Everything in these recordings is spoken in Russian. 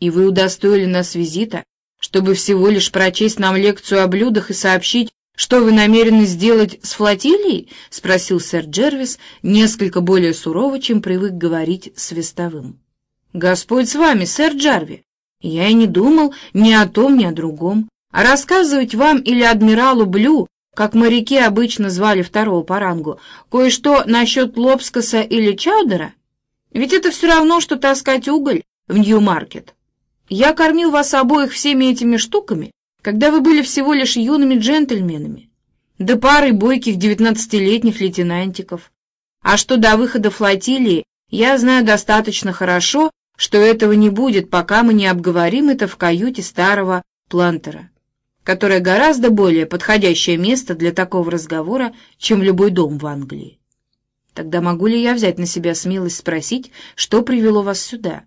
И вы удостоили нас визита, чтобы всего лишь прочесть нам лекцию о блюдах и сообщить, что вы намерены сделать с флотилией? — спросил сэр Джервис несколько более сурово, чем привык говорить с Вестовым. — Господь с вами, сэр Джарви. Я и не думал ни о том, ни о другом. А рассказывать вам или адмиралу Блю, как моряки обычно звали второго по рангу, кое-что насчет Лобскоса или Чаудера? Ведь это все равно, что таскать уголь в Нью-Маркет. Я кормил вас обоих всеми этими штуками, когда вы были всего лишь юными джентльменами, да парой бойких девятнадцатилетних лейтенантиков. А что до выхода флотилии, я знаю достаточно хорошо, что этого не будет, пока мы не обговорим это в каюте старого плантера, которое гораздо более подходящее место для такого разговора, чем любой дом в Англии. Тогда могу ли я взять на себя смелость спросить, что привело вас сюда?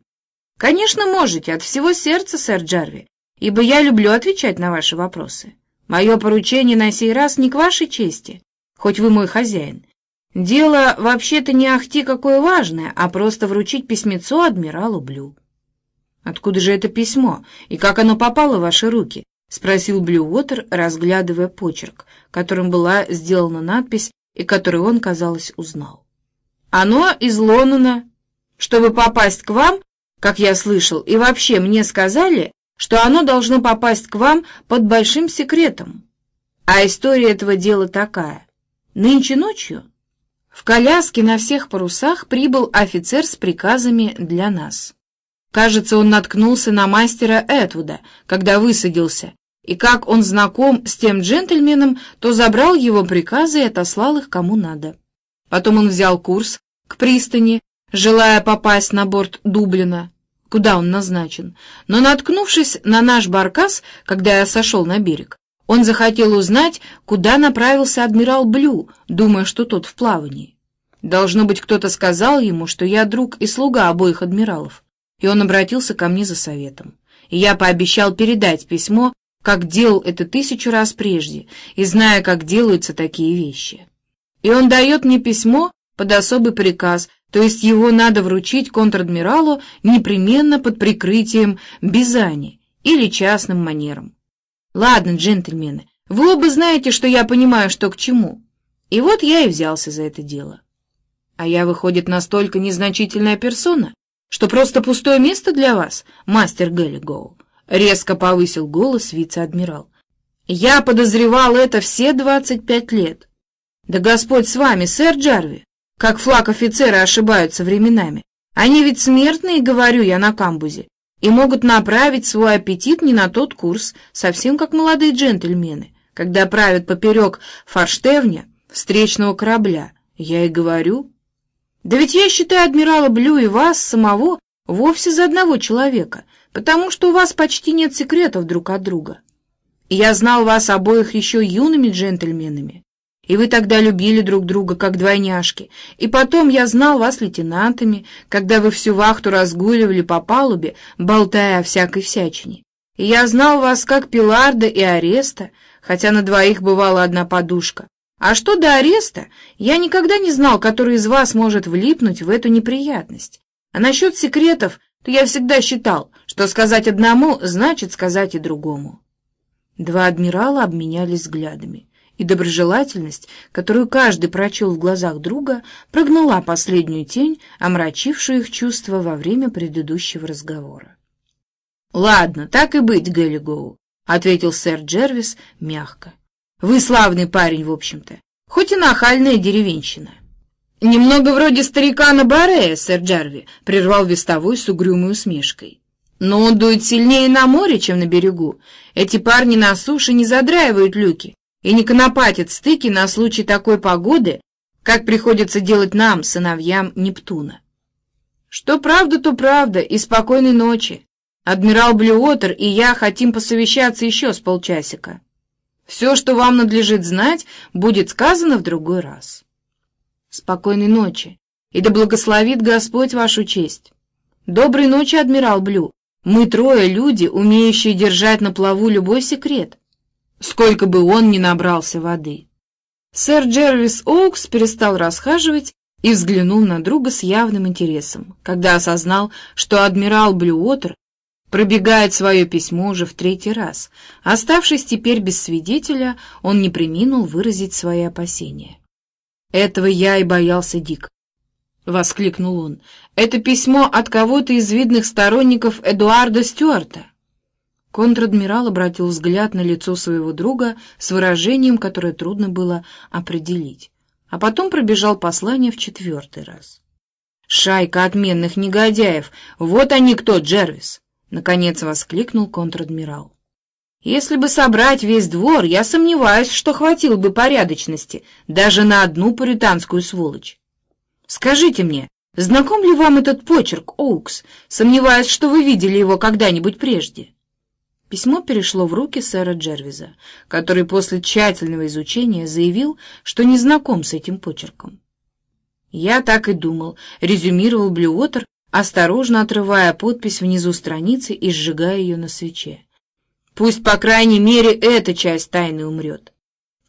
Конечно, можете, от всего сердца, сэр Джарви, ибо я люблю отвечать на ваши вопросы. Мое поручение на сей раз не к вашей чести, хоть вы мой хозяин, Дело вообще-то не ахти какое важное, а просто вручить письмецо адмиралу Блю. «Откуда же это письмо, и как оно попало в ваши руки?» — спросил Блю Уотер, разглядывая почерк, которым была сделана надпись и который он, казалось, узнал. «Оно из Лондона. Чтобы попасть к вам, как я слышал, и вообще мне сказали, что оно должно попасть к вам под большим секретом. А история этого дела такая. Нынче ночью в коляске на всех парусах прибыл офицер с приказами для нас. Кажется, он наткнулся на мастера Этвуда, когда высадился, и как он знаком с тем джентльменом, то забрал его приказы и отослал их кому надо. Потом он взял курс к пристани, желая попасть на борт Дублина, куда он назначен, но, наткнувшись на наш баркас, когда я сошел на берег, он захотел узнать, куда направился адмирал Блю, думая, что тот в плавании. Должно быть, кто-то сказал ему, что я друг и слуга обоих адмиралов, и он обратился ко мне за советом. И я пообещал передать письмо, как делал это тысячу раз прежде, и зная, как делаются такие вещи. И он дает мне письмо под особый приказ, то есть его надо вручить контр-адмиралу непременно под прикрытием Бизани или частным манером. Ладно, джентльмены, вы оба знаете, что я понимаю, что к чему. И вот я и взялся за это дело. А я, выходит, настолько незначительная персона, что просто пустое место для вас, мастер Гэллигоу. Резко повысил голос вице-адмирал. Я подозревал это все двадцать пять лет. Да Господь с вами, сэр Джарви, как флаг офицера ошибаются временами. Они ведь смертные, говорю я на камбузе, и могут направить свой аппетит не на тот курс, совсем как молодые джентльмены, когда правят поперек форштевня встречного корабля. Я и говорю... Да ведь я считаю адмирала Блю и вас самого вовсе за одного человека, потому что у вас почти нет секретов друг от друга. Я знал вас обоих еще юными джентльменами, и вы тогда любили друг друга, как двойняшки. И потом я знал вас лейтенантами, когда вы всю вахту разгуливали по палубе, болтая о всякой всячине. И я знал вас как Пиларда и Ареста, хотя на двоих бывала одна подушка. А что до ареста, я никогда не знал, который из вас может влипнуть в эту неприятность. А насчет секретов, то я всегда считал, что сказать одному значит сказать и другому. Два адмирала обменялись взглядами и доброжелательность, которую каждый прочел в глазах друга, прогнала последнюю тень, омрачившую их чувства во время предыдущего разговора. «Ладно, так и быть, Гэллигоу», — ответил сэр Джервис мягко. «Вы славный парень, в общем-то, хоть и нахальная деревенщина». «Немного вроде старика на Барея, сэр Джарви», — прервал вестовой с угрюмой усмешкой. «Но он дует сильнее на море, чем на берегу. Эти парни на суше не задраивают люки, и не конопатит стыки на случай такой погоды, как приходится делать нам, сыновьям Нептуна. Что правда, то правда, и спокойной ночи. Адмирал Блюотер и я хотим посовещаться еще с полчасика. Все, что вам надлежит знать, будет сказано в другой раз. Спокойной ночи, и да благословит Господь вашу честь. Доброй ночи, адмирал Блю. Мы трое люди, умеющие держать на плаву любой секрет сколько бы он ни набрался воды. Сэр Джервис Оукс перестал расхаживать и взглянул на друга с явным интересом, когда осознал, что адмирал Блюотер пробегает свое письмо уже в третий раз. Оставшись теперь без свидетеля, он не приминул выразить свои опасения. «Этого я и боялся, Дик», — воскликнул он. «Это письмо от кого-то из видных сторонников Эдуарда Стюарта». Контр-адмирал обратил взгляд на лицо своего друга с выражением, которое трудно было определить, а потом пробежал послание в четвертый раз. «Шайка отменных негодяев! Вот они кто, Джервис!» — наконец воскликнул контр-адмирал. «Если бы собрать весь двор, я сомневаюсь, что хватило бы порядочности даже на одну пуританскую сволочь. Скажите мне, знаком ли вам этот почерк, Оукс? Сомневаюсь, что вы видели его когда-нибудь прежде». Письмо перешло в руки сэра Джервиза, который после тщательного изучения заявил, что не знаком с этим почерком. «Я так и думал», — резюмировал Блюотер, осторожно отрывая подпись внизу страницы и сжигая ее на свече. «Пусть, по крайней мере, эта часть тайны умрет.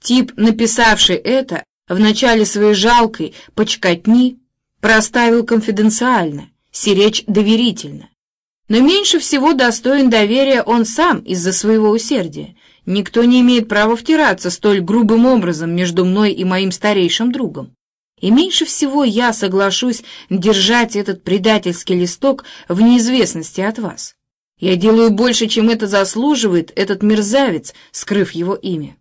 Тип, написавший это, в начале своей жалкой почкотни, проставил конфиденциально, сиречь доверительно. Но меньше всего достоин доверия он сам из-за своего усердия. Никто не имеет права втираться столь грубым образом между мной и моим старейшим другом. И меньше всего я соглашусь держать этот предательский листок в неизвестности от вас. Я делаю больше, чем это заслуживает этот мерзавец, скрыв его имя.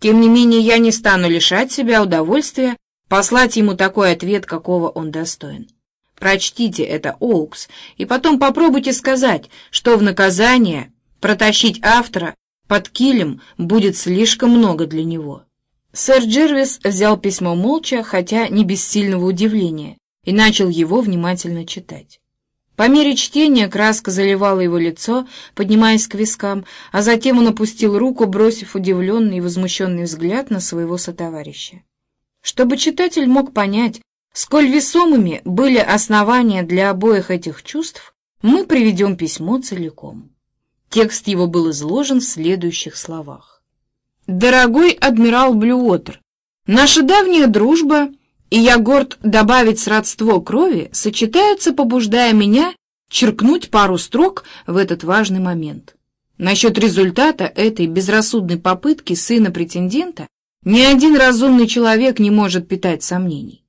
Тем не менее, я не стану лишать себя удовольствия послать ему такой ответ, какого он достоин. Прочтите это, Оукс, и потом попробуйте сказать, что в наказание протащить автора под килем будет слишком много для него. Сэр Джервис взял письмо молча, хотя не без сильного удивления, и начал его внимательно читать. По мере чтения краска заливала его лицо, поднимаясь к вискам, а затем он опустил руку, бросив удивленный и возмущенный взгляд на своего сотоварища. Чтобы читатель мог понять, сколь весомыми были основания для обоих этих чувств, мы приведем письмо целиком. Текст его был изложен в следующих словах. Дорогой адмирал Блюотер, наша давняя дружба, и я горд добавить сродство крови, сочетаются, побуждая меня черкнуть пару строк в этот важный момент. Насчет результата этой безрассудной попытки сына претендента ни один разумный человек не может питать сомнений.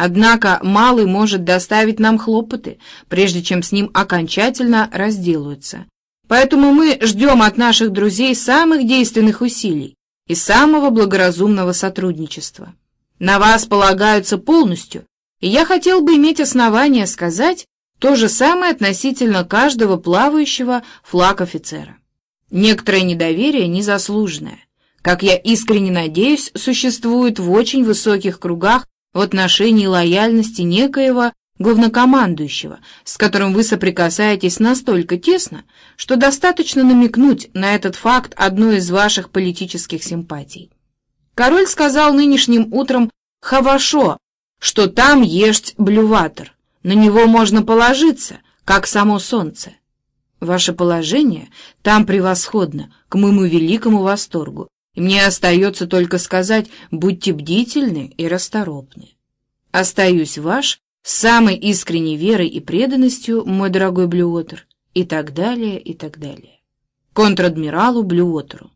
Однако малый может доставить нам хлопоты, прежде чем с ним окончательно разделаются. Поэтому мы ждем от наших друзей самых действенных усилий, и самого благоразумного сотрудничества. На вас полагаются полностью, и я хотел бы иметь основание сказать то же самое относительно каждого плавающего флаг офицера. Некоторое недоверие незаслуженное, как я искренне надеюсь, существует в очень высоких кругах в отношении лояльности некоего главнокомандующего, с которым вы соприкасаетесь настолько тесно, что достаточно намекнуть на этот факт одной из ваших политических симпатий. Король сказал нынешним утром «Хавашо», что там есть блюватор, на него можно положиться, как само солнце. Ваше положение там превосходно, к моему великому восторгу, и мне остается только сказать «будьте бдительны и расторопны». Остаюсь ваш, с самой искренней верой и преданностью, мой дорогой Блюотер, и так далее, и так далее. Контр-адмиралу Блюотеру.